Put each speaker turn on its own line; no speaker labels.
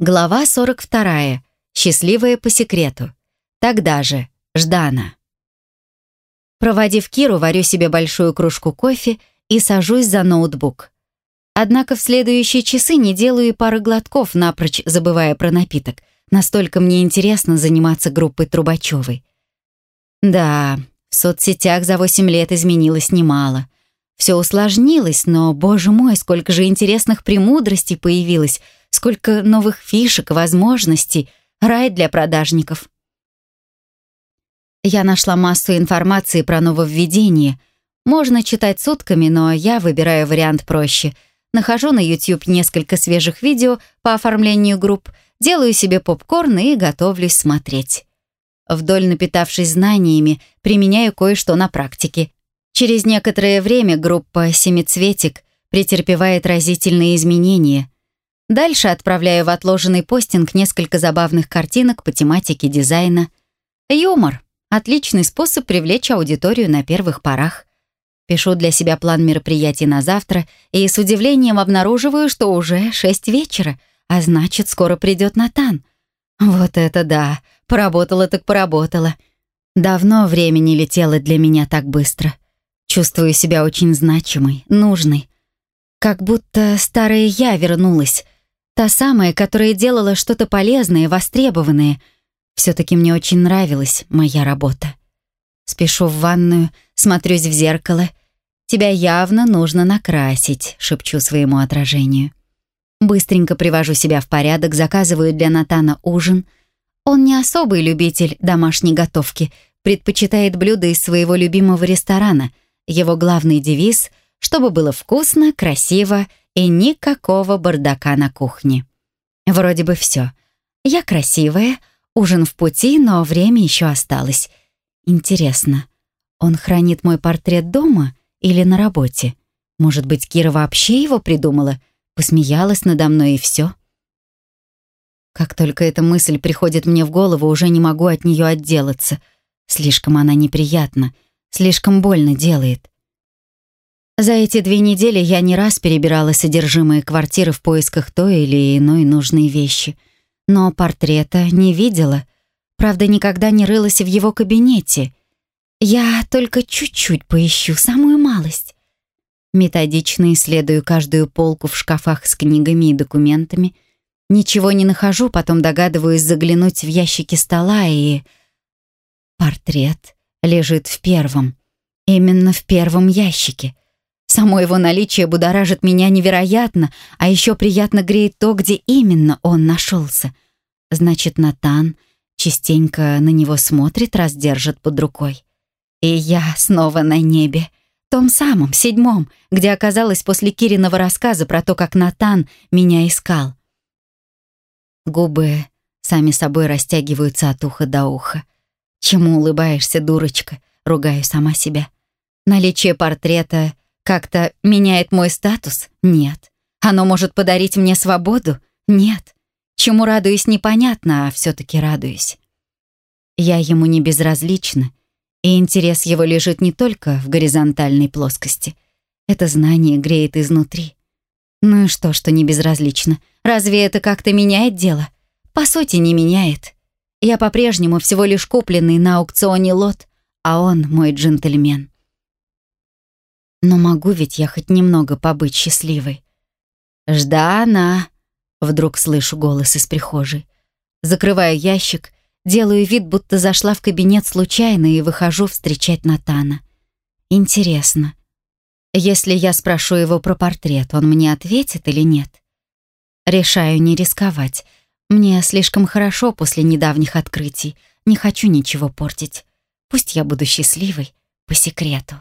Глава 42. Счастливая по секрету. Тогда же. Ждана. Проводив Киру, варю себе большую кружку кофе и сажусь за ноутбук. Однако в следующие часы не делаю и пары глотков, напрочь забывая про напиток. Настолько мне интересно заниматься группой Трубачевой. Да, в соцсетях за 8 лет изменилось немало. Все усложнилось, но, боже мой, сколько же интересных премудростей появилось — сколько новых фишек, возможностей, рай для продажников. Я нашла массу информации про нововведение. Можно читать сутками, но я выбираю вариант проще. Нахожу на YouTube несколько свежих видео по оформлению групп, делаю себе попкорн и готовлюсь смотреть. Вдоль напитавшись знаниями, применяю кое-что на практике. Через некоторое время группа «Семицветик» претерпевает разительные изменения — Дальше отправляю в отложенный постинг несколько забавных картинок по тематике дизайна. Юмор — отличный способ привлечь аудиторию на первых порах. Пишу для себя план мероприятий на завтра и с удивлением обнаруживаю, что уже шесть вечера, а значит, скоро придет Натан. Вот это да, поработала так поработала. Давно времени летело для меня так быстро. Чувствую себя очень значимой, нужной. Как будто старая я вернулась — Та самая, которая делала что-то полезное, востребованное. Все-таки мне очень нравилась моя работа. Спешу в ванную, смотрюсь в зеркало. «Тебя явно нужно накрасить», — шепчу своему отражению. Быстренько привожу себя в порядок, заказываю для Натана ужин. Он не особый любитель домашней готовки, предпочитает блюда из своего любимого ресторана. Его главный девиз — чтобы было вкусно, красиво и никакого бардака на кухне. Вроде бы все. Я красивая, ужин в пути, но время еще осталось. Интересно, он хранит мой портрет дома или на работе? Может быть, Кира вообще его придумала, посмеялась надо мной и все? Как только эта мысль приходит мне в голову, уже не могу от нее отделаться. Слишком она неприятна, слишком больно делает. За эти две недели я не раз перебирала содержимое квартиры в поисках той или иной нужной вещи. Но портрета не видела. Правда, никогда не рылась в его кабинете. Я только чуть-чуть поищу, самую малость. Методично исследую каждую полку в шкафах с книгами и документами. Ничего не нахожу, потом догадываюсь заглянуть в ящики стола и... Портрет лежит в первом. Именно в первом ящике. Само его наличие будоражит меня невероятно, а еще приятно греет то, где именно он нашелся. Значит, Натан частенько на него смотрит, раз держит под рукой. И я снова на небе. Том самом, седьмом, где оказалась после Кириного рассказа про то, как Натан меня искал. Губы сами собой растягиваются от уха до уха. Чему улыбаешься, дурочка? Ругаю сама себя. Наличие портрета как-то меняет мой статус? Нет. Оно может подарить мне свободу? Нет. Чему радуюсь, непонятно, а все-таки радуюсь. Я ему не безразлична, и интерес его лежит не только в горизонтальной плоскости. Это знание греет изнутри. Ну и что, что не безразлично? Разве это как-то меняет дело? По сути, не меняет. Я по-прежнему всего лишь купленный на аукционе лот, а он мой джентльмен. Но могу ведь я хоть немного побыть счастливой. «Ждана!» — вдруг слышу голос из прихожей. Закрываю ящик, делаю вид, будто зашла в кабинет случайно и выхожу встречать Натана. Интересно, если я спрошу его про портрет, он мне ответит или нет? Решаю не рисковать. Мне слишком хорошо после недавних открытий. Не хочу ничего портить. Пусть я буду счастливой по секрету.